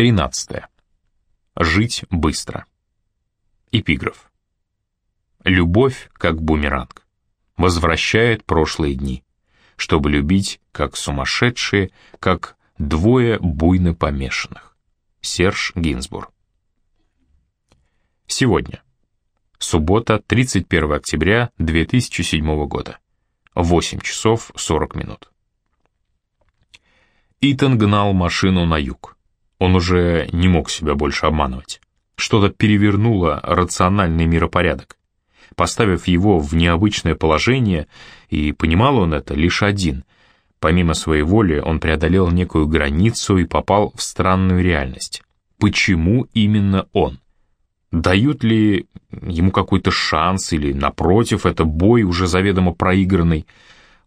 13. Жить быстро. Эпиграф. Любовь, как бумеранг, возвращает прошлые дни, чтобы любить, как сумасшедшие, как двое буйно помешанных. Серж Гинзбург. Сегодня. Суббота, 31 октября 2007 года. 8 часов 40 минут. Итан гнал машину на юг. Он уже не мог себя больше обманывать. Что-то перевернуло рациональный миропорядок, поставив его в необычное положение, и понимал он это лишь один. Помимо своей воли он преодолел некую границу и попал в странную реальность. Почему именно он? Дают ли ему какой-то шанс, или, напротив, это бой уже заведомо проигранный?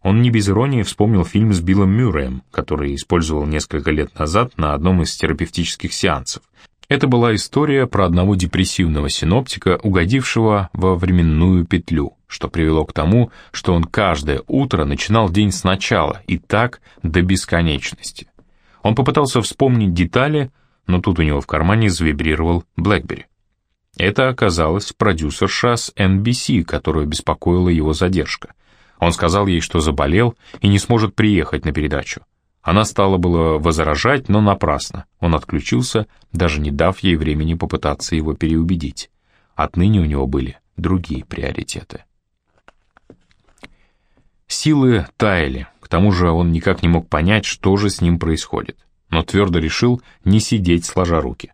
Он не без иронии вспомнил фильм с Биллом Мюрреем, который использовал несколько лет назад на одном из терапевтических сеансов. Это была история про одного депрессивного синоптика, угодившего во временную петлю, что привело к тому, что он каждое утро начинал день сначала и так до бесконечности. Он попытался вспомнить детали, но тут у него в кармане завибрировал BlackBerry. Это оказалась продюсерша с NBC, которую беспокоила его задержка — он сказал ей, что заболел и не сможет приехать на передачу. Она стала было возражать, но напрасно. Он отключился, даже не дав ей времени попытаться его переубедить. Отныне у него были другие приоритеты. Силы таяли, к тому же он никак не мог понять, что же с ним происходит, но твердо решил не сидеть сложа руки.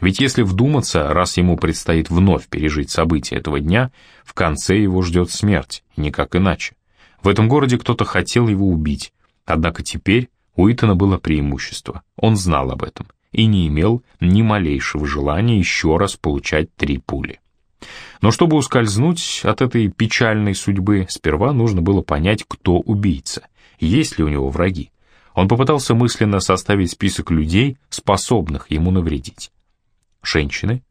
Ведь если вдуматься, раз ему предстоит вновь пережить события этого дня, в конце его ждет смерть, никак иначе. В этом городе кто-то хотел его убить, однако теперь у Итана было преимущество, он знал об этом и не имел ни малейшего желания еще раз получать три пули. Но чтобы ускользнуть от этой печальной судьбы, сперва нужно было понять, кто убийца, есть ли у него враги. Он попытался мысленно составить список людей, способных ему навредить. Женщины.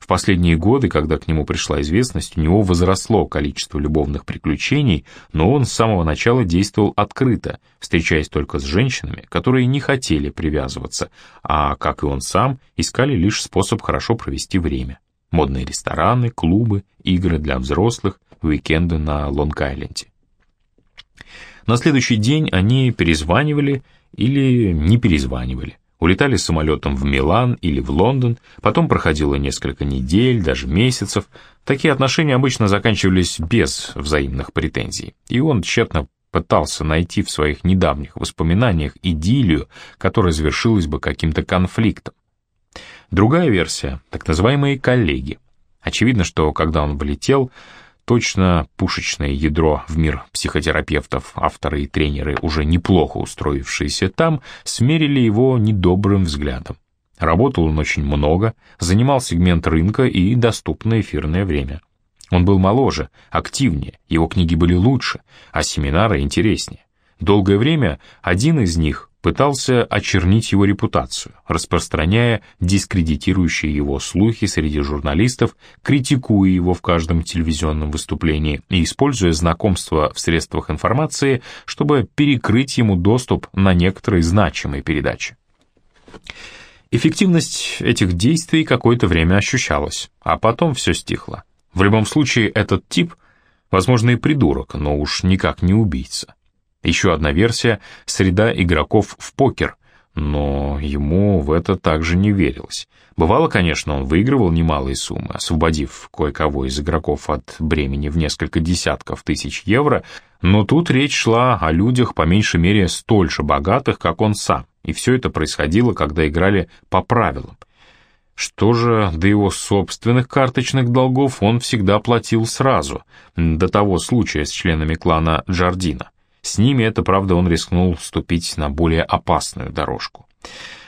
В последние годы, когда к нему пришла известность, у него возросло количество любовных приключений, но он с самого начала действовал открыто, встречаясь только с женщинами, которые не хотели привязываться, а, как и он сам, искали лишь способ хорошо провести время. Модные рестораны, клубы, игры для взрослых, уикенды на Лонг-Айленде. На следующий день они перезванивали или не перезванивали улетали самолетом в Милан или в Лондон, потом проходило несколько недель, даже месяцев. Такие отношения обычно заканчивались без взаимных претензий, и он тщетно пытался найти в своих недавних воспоминаниях идиллию, которая завершилась бы каким-то конфликтом. Другая версия, так называемые коллеги. Очевидно, что когда он влетел, точно пушечное ядро в мир психотерапевтов, авторы и тренеры, уже неплохо устроившиеся там, смерили его недобрым взглядом. Работал он очень много, занимал сегмент рынка и доступное эфирное время. Он был моложе, активнее, его книги были лучше, а семинары интереснее. Долгое время один из них пытался очернить его репутацию, распространяя дискредитирующие его слухи среди журналистов, критикуя его в каждом телевизионном выступлении и используя знакомство в средствах информации, чтобы перекрыть ему доступ на некоторые значимые передачи. Эффективность этих действий какое-то время ощущалась, а потом все стихло. В любом случае, этот тип, возможно, и придурок, но уж никак не убийца. Еще одна версия — среда игроков в покер, но ему в это также не верилось. Бывало, конечно, он выигрывал немалые суммы, освободив кое-кого из игроков от бремени в несколько десятков тысяч евро, но тут речь шла о людях по меньшей мере столь же богатых, как он сам, и все это происходило, когда играли по правилам. Что же до его собственных карточных долгов он всегда платил сразу, до того случая с членами клана Джардина. С ними это, правда, он рискнул вступить на более опасную дорожку.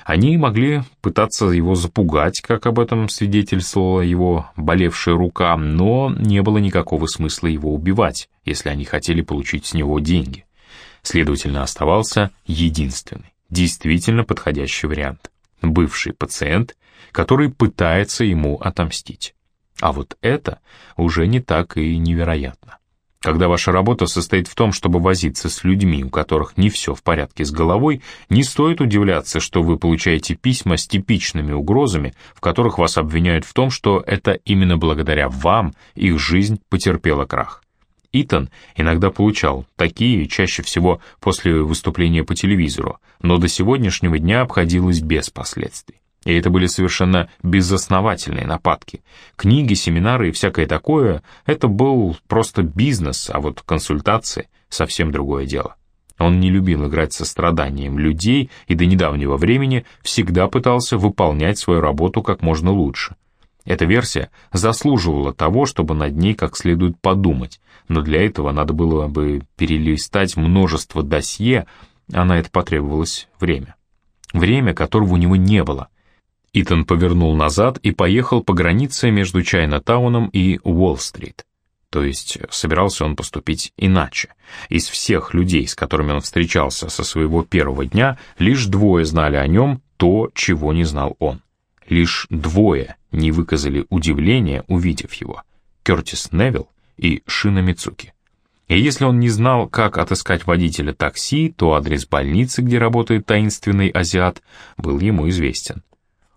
Они могли пытаться его запугать, как об этом свидетельствовала его болевшая рука, но не было никакого смысла его убивать, если они хотели получить с него деньги. Следовательно, оставался единственный, действительно подходящий вариант. Бывший пациент, который пытается ему отомстить. А вот это уже не так и невероятно. Когда ваша работа состоит в том, чтобы возиться с людьми, у которых не все в порядке с головой, не стоит удивляться, что вы получаете письма с типичными угрозами, в которых вас обвиняют в том, что это именно благодаря вам их жизнь потерпела крах. Итан иногда получал такие, чаще всего после выступления по телевизору, но до сегодняшнего дня обходилось без последствий. И это были совершенно безосновательные нападки. Книги, семинары и всякое такое — это был просто бизнес, а вот консультации — совсем другое дело. Он не любил играть со страданием людей и до недавнего времени всегда пытался выполнять свою работу как можно лучше. Эта версия заслуживала того, чтобы над ней как следует подумать, но для этого надо было бы перелистать множество досье, а на это потребовалось время. Время, которого у него не было. Итан повернул назад и поехал по границе между Чайна-тауном и Уолл-стрит. То есть собирался он поступить иначе. Из всех людей, с которыми он встречался со своего первого дня, лишь двое знали о нем то, чего не знал он. Лишь двое не выказали удивления, увидев его. Кертис Невилл и Шина Мицуки. И если он не знал, как отыскать водителя такси, то адрес больницы, где работает таинственный азиат, был ему известен.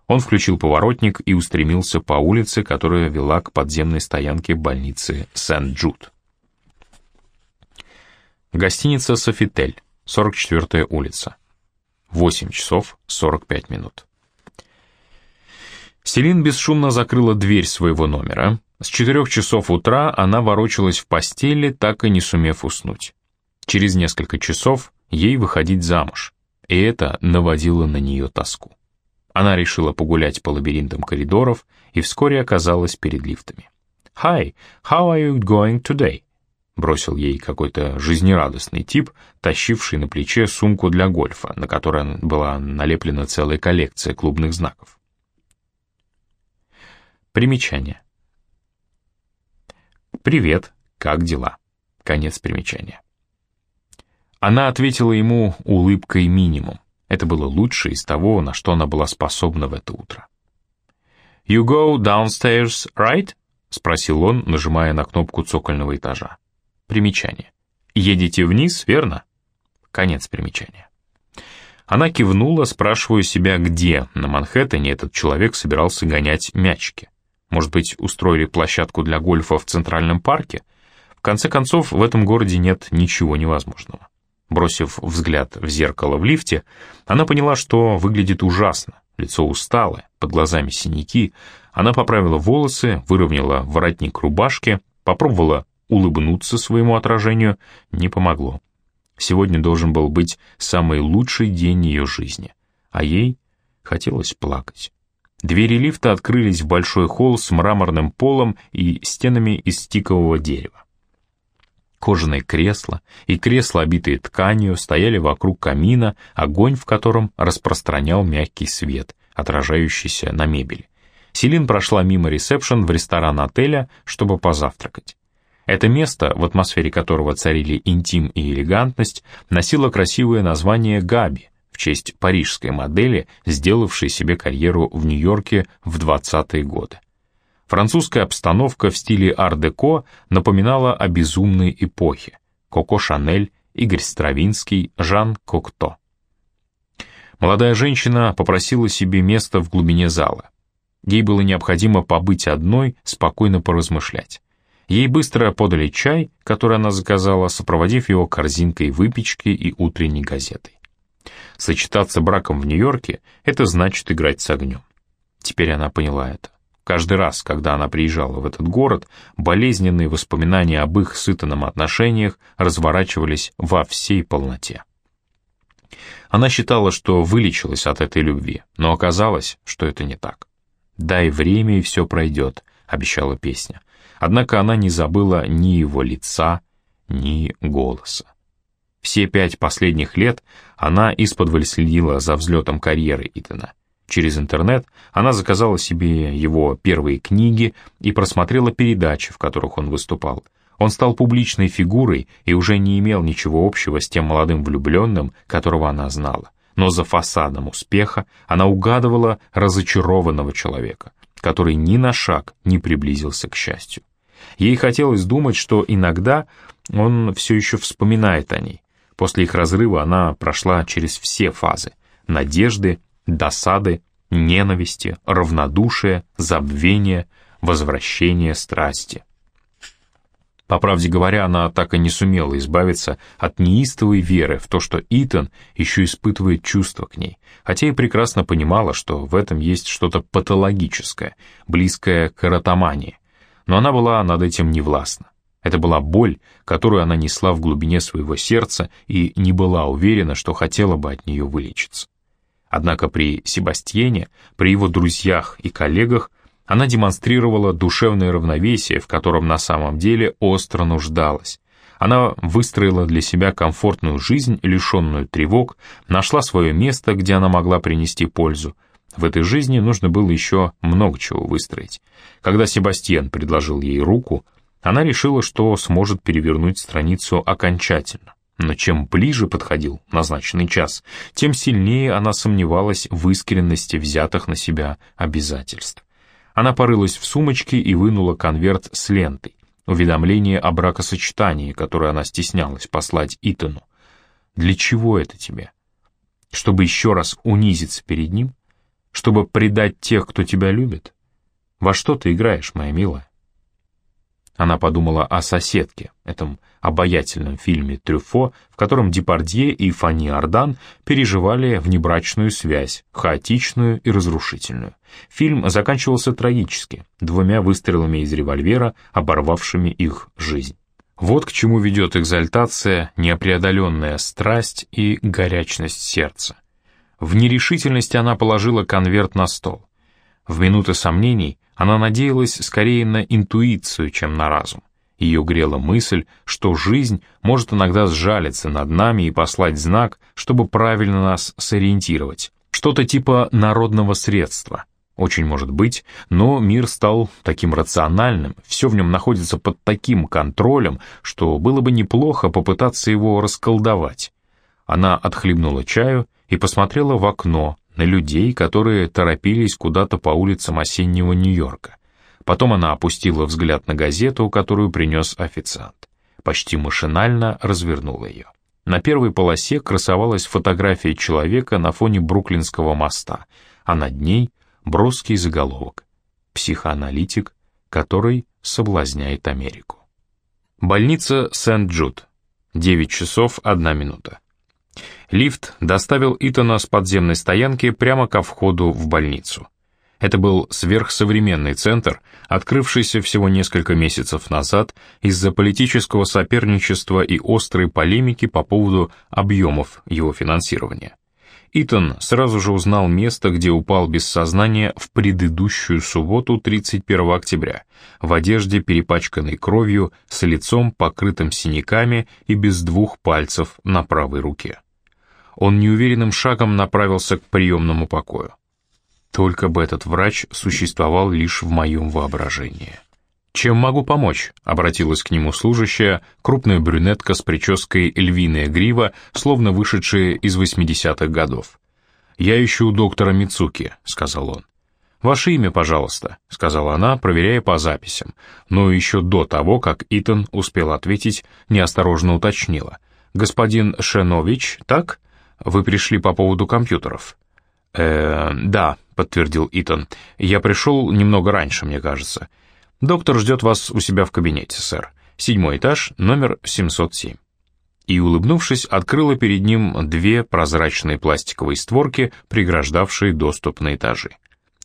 Он включил поворотник и устремился по улице, которая вела к подземной стоянке больницы Сент-Джуд. Гостиница «Софитель», 44-я улица. 8 часов 45 минут. Селин бесшумно закрыла дверь своего номера. С четырех часов утра она ворочалась в постели, так и не сумев уснуть. Через несколько часов ей выходить замуж, и это наводило на нее тоску. Она решила погулять по лабиринтам коридоров и вскоре оказалась перед лифтами. «Hi, how are you going today?» бросил ей какой-то жизнерадостный тип, тащивший на плече сумку для гольфа, на которой была налеплена целая коллекция клубных знаков. Примечание. «Привет, как дела?» Конец примечания. Она ответила ему улыбкой минимум. Это было лучшее из того, на что она была способна в это утро. «You go downstairs, right?» — спросил он, нажимая на кнопку цокольного этажа. Примечание. «Едете вниз, верно?» Конец примечания. Она кивнула, спрашивая себя, где на Манхэттене этот человек собирался гонять мячики. Может быть, устроили площадку для гольфа в Центральном парке? В конце концов, в этом городе нет ничего невозможного. Бросив взгляд в зеркало в лифте, она поняла, что выглядит ужасно. Лицо усталое, под глазами синяки. Она поправила волосы, выровняла воротник рубашки, попробовала улыбнуться своему отражению. Не помогло. Сегодня должен был быть самый лучший день ее жизни, а ей хотелось плакать. Двери лифта открылись в большой холл с мраморным полом и стенами из тикового дерева. Кожаные кресла и кресла, обитые тканью, стояли вокруг камина, огонь в котором распространял мягкий свет, отражающийся на мебели. Селин прошла мимо ресепшн в ресторан отеля, чтобы позавтракать. Это место, в атмосфере которого царили интим и элегантность, носило красивое название «Габи», в честь парижской модели, сделавшей себе карьеру в Нью-Йорке в 20-е годы. Французская обстановка в стиле ар-деко напоминала о безумной эпохе. Коко Шанель, Игорь Стравинский, Жан Кокто. Молодая женщина попросила себе место в глубине зала. Ей было необходимо побыть одной, спокойно поразмышлять. Ей быстро подали чай, который она заказала, сопроводив его корзинкой выпечки и утренней газетой. Сочетаться браком в Нью-Йорке — это значит играть с огнем. Теперь она поняла это. Каждый раз, когда она приезжала в этот город, болезненные воспоминания об их сытанном отношениях разворачивались во всей полноте. Она считала, что вылечилась от этой любви, но оказалось, что это не так. «Дай время, и все пройдет», — обещала песня. Однако она не забыла ни его лица, ни голоса. Все пять последних лет она исподволь следила за взлетом карьеры Итана — Через интернет она заказала себе его первые книги и просмотрела передачи, в которых он выступал. Он стал публичной фигурой и уже не имел ничего общего с тем молодым влюбленным, которого она знала. Но за фасадом успеха она угадывала разочарованного человека, который ни на шаг не приблизился к счастью. Ей хотелось думать, что иногда он все еще вспоминает о ней. После их разрыва она прошла через все фазы — надежды, досады, ненависти, равнодушия, забвения, возвращения страсти. По правде говоря, она так и не сумела избавиться от неистовой веры в то, что Итан еще испытывает чувства к ней, хотя и прекрасно понимала, что в этом есть что-то патологическое, близкое к эротомании. Но она была над этим невластна. Это была боль, которую она несла в глубине своего сердца и не была уверена, что хотела бы от нее вылечиться. Однако при Себастьене, при его друзьях и коллегах она демонстрировала душевное равновесие, в котором на самом деле остро нуждалась. Она выстроила для себя комфортную жизнь, лишенную тревог, нашла свое место, где она могла принести пользу. В этой жизни нужно было еще много чего выстроить. Когда Себастьян предложил ей руку, она решила, что сможет перевернуть страницу окончательно. Но чем ближе подходил назначенный час, тем сильнее она сомневалась в искренности взятых на себя обязательств. Она порылась в сумочке и вынула конверт с лентой, уведомление о бракосочетании, которое она стеснялась послать Итану. «Для чего это тебе? Чтобы еще раз унизиться перед ним? Чтобы предать тех, кто тебя любит? Во что ты играешь, моя милая?» Она подумала о «Соседке», этом обаятельном фильме Трюфо, в котором Депардье и Фанни Ардан переживали внебрачную связь, хаотичную и разрушительную. Фильм заканчивался трагически, двумя выстрелами из револьвера, оборвавшими их жизнь. Вот к чему ведет экзальтация, непреодоленная страсть и горячность сердца. В нерешительности она положила конверт на стол. В минуты сомнений она надеялась скорее на интуицию, чем на разум. Ее грела мысль, что жизнь может иногда сжалиться над нами и послать знак, чтобы правильно нас сориентировать. Что-то типа народного средства. Очень может быть, но мир стал таким рациональным, все в нем находится под таким контролем, что было бы неплохо попытаться его расколдовать. Она отхлебнула чаю и посмотрела в окно, на людей, которые торопились куда-то по улицам осеннего Нью-Йорка. Потом она опустила взгляд на газету, которую принес официант. Почти машинально развернула ее. На первой полосе красовалась фотография человека на фоне Бруклинского моста, а над ней броский заголовок «Психоаналитик, который соблазняет Америку». Больница Сент-Джуд. 9 часов 1 минута. Лифт доставил Итана с подземной стоянки прямо ко входу в больницу. Это был сверхсовременный центр, открывшийся всего несколько месяцев назад из-за политического соперничества и острой полемики по поводу объемов его финансирования. Итан сразу же узнал место, где упал без сознания в предыдущую субботу 31 октября, в одежде, перепачканной кровью, с лицом, покрытым синяками и без двух пальцев на правой руке. Он неуверенным шагом направился к приемному покою. Только бы этот врач существовал лишь в моем воображении. «Чем могу помочь?» — обратилась к нему служащая, крупная брюнетка с прической львиная грива, словно вышедшая из 80-х годов. «Я ищу доктора Мицуки», — сказал он. «Ваше имя, пожалуйста», — сказала она, проверяя по записям, но еще до того, как Итан успел ответить, неосторожно уточнила. «Господин Шенович, так? Вы пришли по поводу компьютеров?» «Э, да», — подтвердил Итан. «Я пришел немного раньше, мне кажется. Доктор ждет вас у себя в кабинете, сэр. Седьмой этаж, номер 707». И, улыбнувшись, открыла перед ним две прозрачные пластиковые створки, преграждавшие доступ на этажи.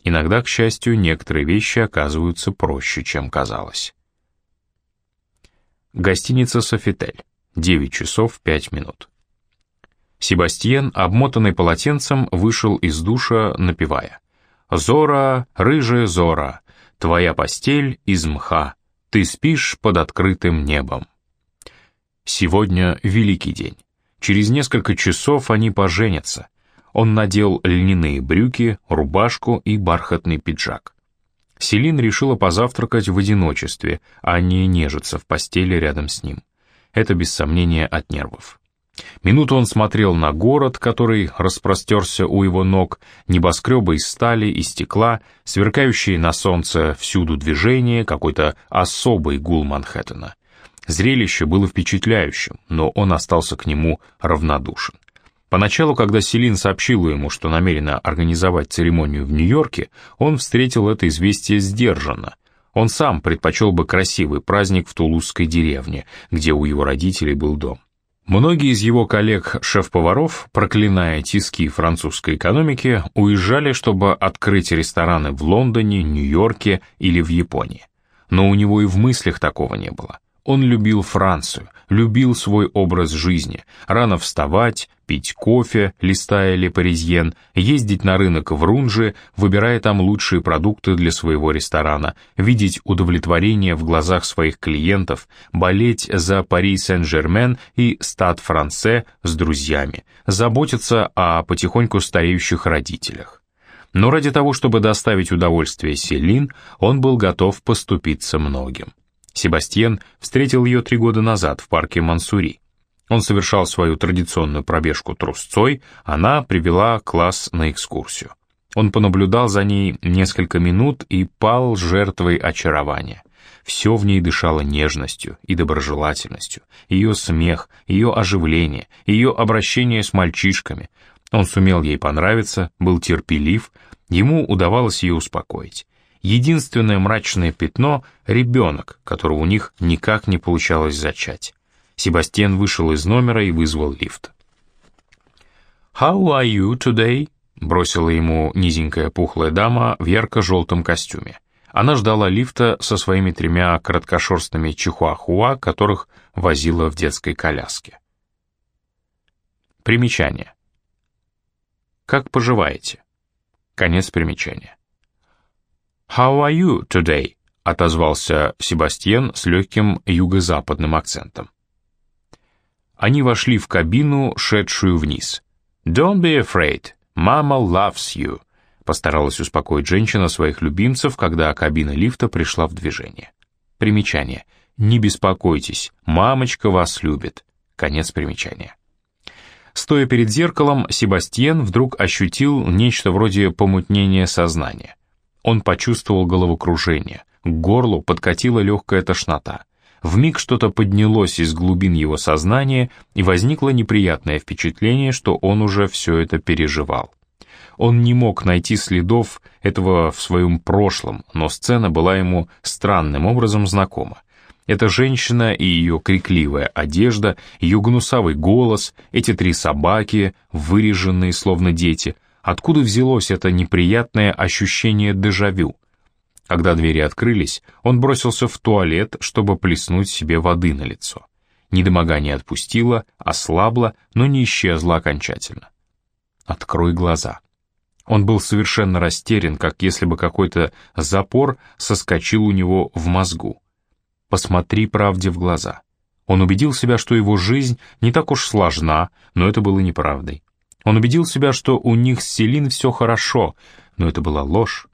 Иногда, к счастью, некоторые вещи оказываются проще, чем казалось. Гостиница «Софитель». 9 часов 5 минут. Себастьен, обмотанный полотенцем, вышел из душа, напевая. «Зора, рыжая Зора, твоя постель из мха, ты спишь под открытым небом». Сегодня великий день. Через несколько часов они поженятся. Он надел льняные брюки, рубашку и бархатный пиджак. Селин решила позавтракать в одиночестве, а не нежиться в постели рядом с ним. Это без сомнения от нервов. Минуту он смотрел на город, который распростерся у его ног, небоскребы из стали и стекла, сверкающие на солнце всюду движение, какой-то особый гул Манхэттена. Зрелище было впечатляющим, но он остался к нему равнодушен. Поначалу, когда Селин сообщила ему, что намерена организовать церемонию в Нью-Йорке, он встретил это известие сдержанно. Он сам предпочел бы красивый праздник в Тулузской деревне, где у его родителей был дом. Многие из его коллег-шеф-поваров, проклиная тиски французской экономики, уезжали, чтобы открыть рестораны в Лондоне, Нью-Йорке или в Японии. Но у него и в мыслях такого не было. Он любил Францию, любил свой образ жизни, рано вставать, пить кофе, листая Ле Паризьен, ездить на рынок в Рунже, выбирая там лучшие продукты для своего ресторана, видеть удовлетворение в глазах своих клиентов, болеть за Пари Сен-Жермен и Стад Франце с друзьями, заботиться о потихоньку стареющих родителях. Но ради того, чтобы доставить удовольствие Селин, он был готов поступиться многим. Себастьен встретил ее три года назад в парке Мансури. Он совершал свою традиционную пробежку трусцой, она привела класс на экскурсию. Он понаблюдал за ней несколько минут и пал жертвой очарования. Все в ней дышало нежностью и доброжелательностью, ее смех, ее оживление, ее обращение с мальчишками. Он сумел ей понравиться, был терпелив, ему удавалось ее успокоить. Единственное мрачное пятно — ребенок, которого у них никак не получалось зачать. Себастьян вышел из номера и вызвал лифт. «How are you today?» — бросила ему низенькая пухлая дама в ярко-желтом костюме. Она ждала лифта со своими тремя короткошерстными чихуахуа, которых возила в детской коляске. Примечание. Как поживаете? Конец примечания. «How are you today?» — отозвался Себастьян с легким юго-западным акцентом. Они вошли в кабину, шедшую вниз. «Don't be afraid, mama loves you», — постаралась успокоить женщина своих любимцев, когда кабина лифта пришла в движение. Примечание. «Не беспокойтесь, мамочка вас любит». Конец примечания. Стоя перед зеркалом, Себастьян вдруг ощутил нечто вроде помутнения сознания. Он почувствовал головокружение, к горлу подкатила легкая тошнота. Вмиг что-то поднялось из глубин его сознания, и возникло неприятное впечатление, что он уже все это переживал. Он не мог найти следов этого в своем прошлом, но сцена была ему странным образом знакома. Эта женщина и ее крикливая одежда, ее гнусавый голос, эти три собаки, выреженные словно дети — Откуда взялось это неприятное ощущение дежавю? Когда двери открылись, он бросился в туалет, чтобы плеснуть себе воды на лицо. Недомогание отпустило, ослабло, но не исчезло окончательно. «Открой глаза». Он был совершенно растерян, как если бы какой-то запор соскочил у него в мозгу. «Посмотри правде в глаза». Он убедил себя, что его жизнь не так уж сложна, но это было неправдой. Он убедил себя, что у них с Селин все хорошо, но это была ложь.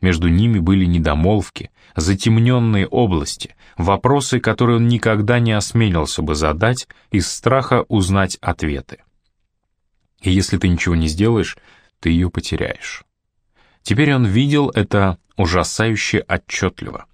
Между ними были недомолвки, затемненные области, вопросы, которые он никогда не осмелился бы задать из страха узнать ответы. И если ты ничего не сделаешь, ты ее потеряешь. Теперь он видел это ужасающе отчетливо.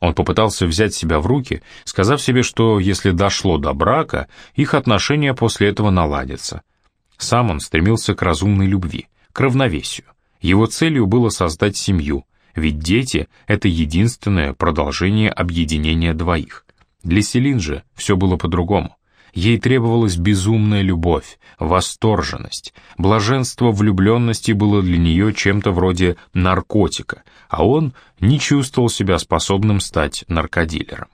Он попытался взять себя в руки, сказав себе, что если дошло до брака, их отношения после этого наладятся — сам он стремился к разумной любви, к равновесию. Его целью было создать семью, ведь дети — это единственное продолжение объединения двоих. Для Селин же все было по-другому. Ей требовалась безумная любовь, восторженность. Блаженство влюбленности было для нее чем-то вроде наркотика, а он не чувствовал себя способным стать наркодилером.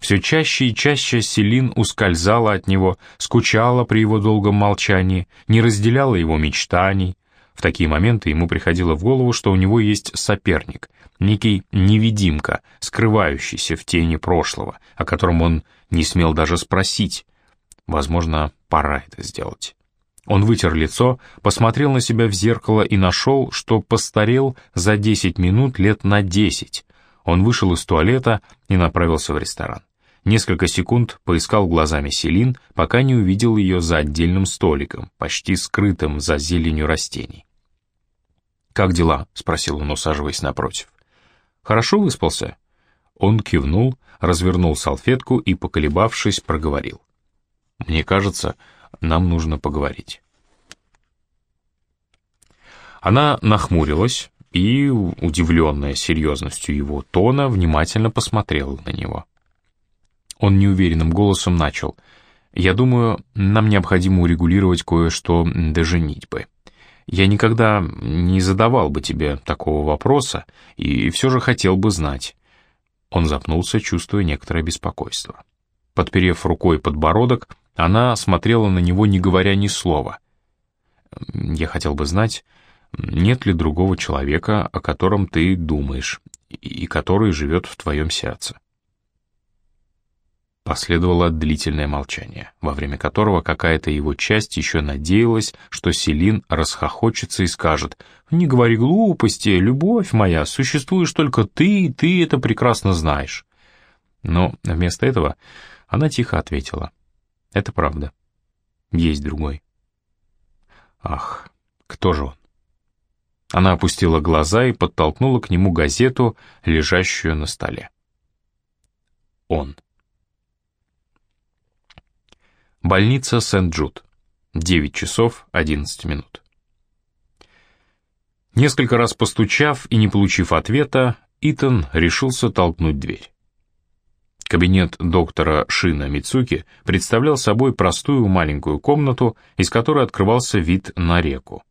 Все чаще и чаще Селин ускользала от него, скучала при его долгом молчании, не разделяла его мечтаний. В такие моменты ему приходило в голову, что у него есть соперник, некий невидимка, скрывающийся в тени прошлого, о котором он не смел даже спросить. Возможно, пора это сделать. Он вытер лицо, посмотрел на себя в зеркало и нашел, что постарел за 10 минут лет на 10. Он вышел из туалета и направился в ресторан. Несколько секунд поискал глазами Селин, пока не увидел ее за отдельным столиком, почти скрытым за зеленью растений. «Как дела?» — спросил он, усаживаясь напротив. «Хорошо выспался?» Он кивнул, развернул салфетку и, поколебавшись, проговорил. «Мне кажется, нам нужно поговорить». Она нахмурилась и, удивленная серьезностью его тона, внимательно посмотрела на него. Он неуверенным голосом начал. «Я думаю, нам необходимо урегулировать кое-что до женитьбы. Я никогда не задавал бы тебе такого вопроса и все же хотел бы знать». Он запнулся, чувствуя некоторое беспокойство. Подперев рукой подбородок, она смотрела на него, не говоря ни слова. «Я хотел бы знать, нет ли другого человека, о котором ты думаешь, и который живет в твоем сердце?» Последовало длительное молчание, во время которого какая-то его часть еще надеялась, что Селин расхохочется и скажет «Не говори глупости, любовь моя, существуешь только ты, и ты это прекрасно знаешь». Но вместо этого она тихо ответила «Это правда. Есть другой». Ах, кто же он? Она опустила глаза и подтолкнула к нему газету, лежащую на столе. Он. Больница Сент-Джуд. 9 часов 11 минут. Несколько раз постучав и не получив ответа, Итан решился толкнуть дверь. Кабинет доктора Шина Мицуки представлял собой простую маленькую комнату, из которой открывался вид на реку.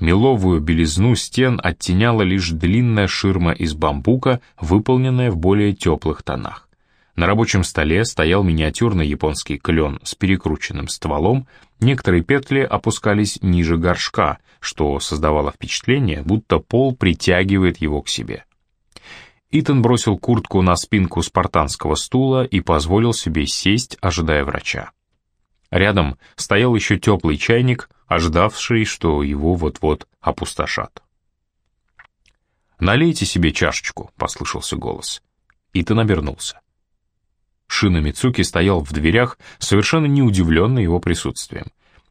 Меловую белизну стен оттеняла лишь длинная ширма из бамбука, выполненная в более теплых тонах. На рабочем столе стоял миниатюрный японский клен с перекрученным стволом, некоторые петли опускались ниже горшка, что создавало впечатление, будто пол притягивает его к себе. Итан бросил куртку на спинку спартанского стула и позволил себе сесть, ожидая врача. Рядом стоял еще теплый чайник, ожидавший, что его вот-вот опустошат. «Налейте себе чашечку», — послышался голос. Итан обернулся. Шина Мицуки стоял в дверях, совершенно не удивленный его присутствием.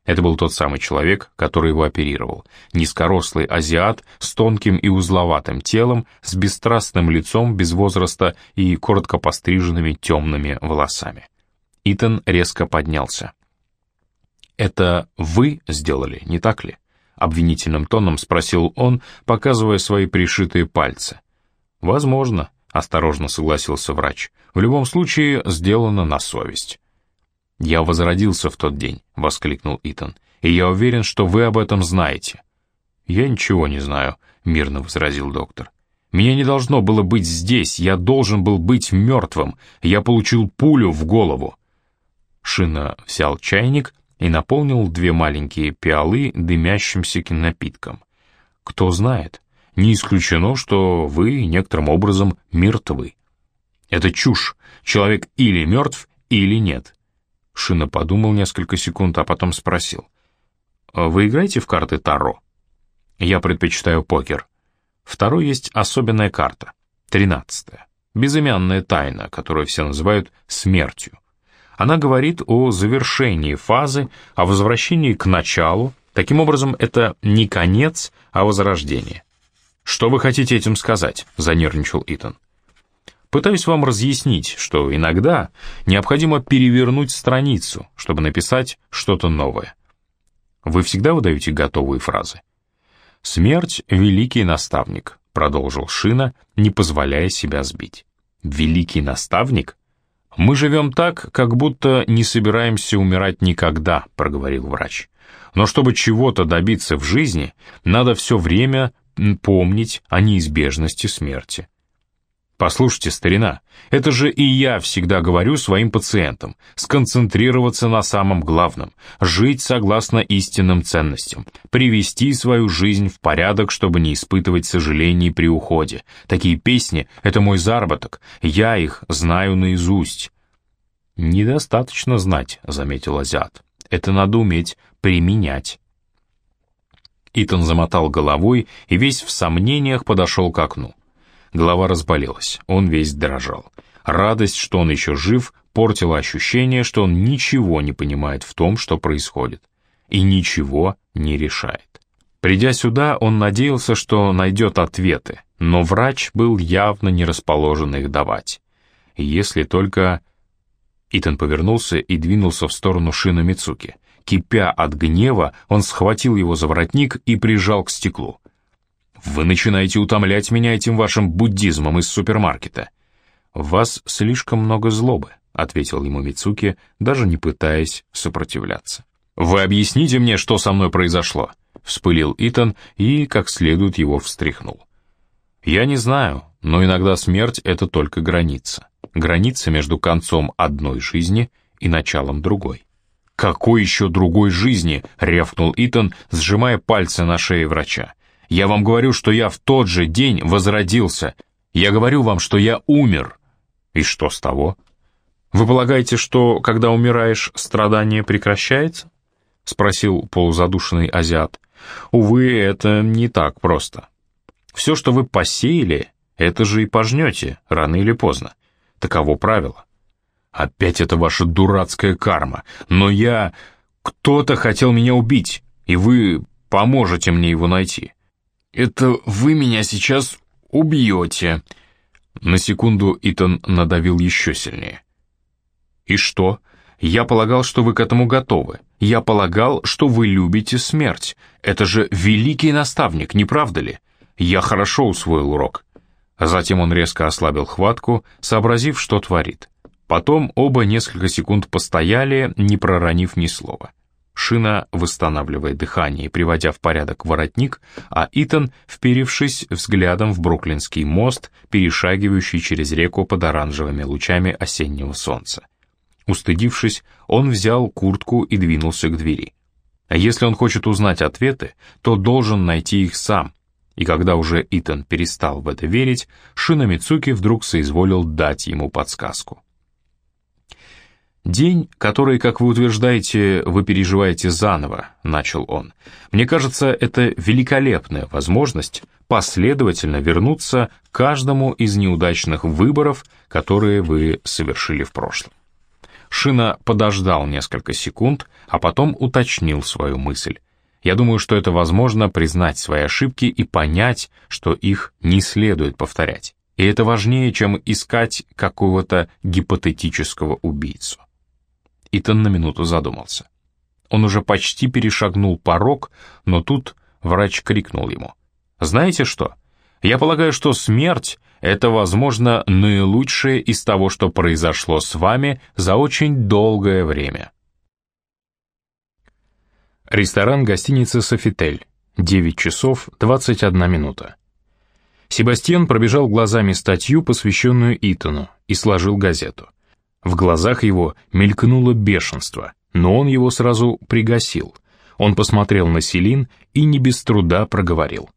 Это был тот самый человек, который его оперировал. Низкорослый азиат с тонким и узловатым телом, с бесстрастным лицом без возраста и коротко постриженными темными волосами. Итан резко поднялся. «Это вы сделали, не так ли?» Обвинительным тоном спросил он, показывая свои пришитые пальцы. «Возможно», осторожно согласился врач. В любом случае, сделано на совесть. «Я возродился в тот день», — воскликнул Итан, «и я уверен, что вы об этом знаете». «Я ничего не знаю», — мирно возразил доктор. «Меня не должно было быть здесь, я должен был быть мертвым, я получил пулю в голову». Шина взял чайник и наполнил две маленькие пиалы дымящимся напитком. «Кто знает, не исключено, что вы некоторым образом мертвы. Это чушь. Человек или мертв, или нет. Шина подумал несколько секунд, а потом спросил. «Вы играете в карты Таро?» «Я предпочитаю покер. Второй есть особенная карта, тринадцатая, безымянная тайна, которую все называют смертью. Она говорит о завершении фазы, о возвращении к началу, таким образом это не конец, а возрождение. «Что вы хотите этим сказать?» — занервничал Итан. «Пытаюсь вам разъяснить, что иногда необходимо перевернуть страницу, чтобы написать что-то новое. Вы всегда выдаете готовые фразы?» «Смерть — великий наставник», — продолжил Шина, не позволяя себя сбить. «Великий наставник?» «Мы живем так, как будто не собираемся умирать никогда», — проговорил врач. «Но чтобы чего-то добиться в жизни, надо все время помнить о неизбежности смерти. Послушайте, старина, это же и я всегда говорю своим пациентам, сконцентрироваться на самом главном, жить согласно истинным ценностям, привести свою жизнь в порядок, чтобы не испытывать сожалений при уходе. Такие песни — это мой заработок, я их знаю наизусть. «Недостаточно знать», — заметил Азиат. «Это надо уметь применять». Итан замотал головой и весь в сомнениях подошел к окну. Голова разболелась, он весь дрожал. Радость, что он еще жив, портила ощущение, что он ничего не понимает в том, что происходит, и ничего не решает. Придя сюда, он надеялся, что найдет ответы, но врач был явно не расположен их давать. Если только... Итан повернулся и двинулся в сторону Шина Мицуки. Кипя от гнева, он схватил его за воротник и прижал к стеклу. «Вы начинаете утомлять меня этим вашим буддизмом из супермаркета». «В вас слишком много злобы», — ответил ему Мицуки, даже не пытаясь сопротивляться. «Вы объясните мне, что со мной произошло», — вспылил Итан и как следует его встряхнул. «Я не знаю, но иногда смерть — это только граница. Граница между концом одной жизни и началом другой». «Какой еще другой жизни?» — рявкнул Итан, сжимая пальцы на шее врача. «Я вам говорю, что я в тот же день возродился. Я говорю вам, что я умер». «И что с того?» «Вы полагаете, что, когда умираешь, страдание прекращается?» — спросил полузадушенный азиат. «Увы, это не так просто. Все, что вы посеяли, это же и пожнете, рано или поздно. Таково правило. Опять это ваша дурацкая карма. Но я... Кто-то хотел меня убить, и вы поможете мне его найти. Это вы меня сейчас убьете. На секунду Итан надавил еще сильнее. И что? Я полагал, что вы к этому готовы. Я полагал, что вы любите смерть. Это же великий наставник, не правда ли? Я хорошо усвоил урок. Затем он резко ослабил хватку, сообразив, что творит. Потом оба несколько секунд постояли, не проронив ни слова. Шина восстанавливая дыхание приводя в порядок воротник, а Итан, вперившись взглядом в Бруклинский мост, перешагивающий через реку под оранжевыми лучами осеннего солнца. Устыдившись, он взял куртку и двинулся к двери. А если он хочет узнать ответы, то должен найти их сам. И когда уже Итан перестал в это верить, Шина Мицуки вдруг соизволил дать ему подсказку. «День, который, как вы утверждаете, вы переживаете заново», — начал он. «Мне кажется, это великолепная возможность последовательно вернуться к каждому из неудачных выборов, которые вы совершили в прошлом». Шина подождал несколько секунд, а потом уточнил свою мысль. Я думаю, что это возможно признать свои ошибки и понять, что их не следует повторять. И это важнее, чем искать какого-то гипотетического убийцу. Итан на минуту задумался. Он уже почти перешагнул порог, но тут врач крикнул ему. «Знаете что? Я полагаю, что смерть — это, возможно, наилучшее из того, что произошло с вами за очень долгое время». Ресторан гостиницы «Софитель». 9 часов 21 минута. Себастьян пробежал глазами статью, посвященную Итану, и сложил газету. В глазах его мелькнуло бешенство, но он его сразу пригасил. Он посмотрел на Селин и не без труда проговорил.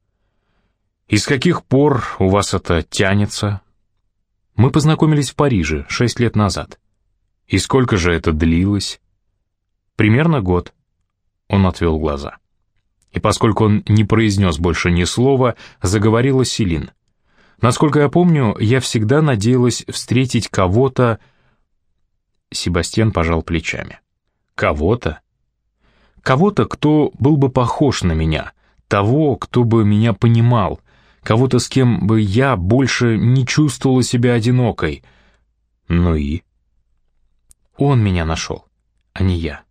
«И с каких пор у вас это тянется?» «Мы познакомились в Париже шесть лет назад». «И сколько же это длилось?» «Примерно год». Он отвел глаза. И поскольку он не произнес больше ни слова, заговорила Селин. «Насколько я помню, я всегда надеялась встретить кого-то, Себастьян пожал плечами. «Кого-то?» «Кого-то, кто был бы похож на меня, того, кто бы меня понимал, кого-то, с кем бы я больше не чувствовала себя одинокой. Ну и?» «Он меня нашел, а не я».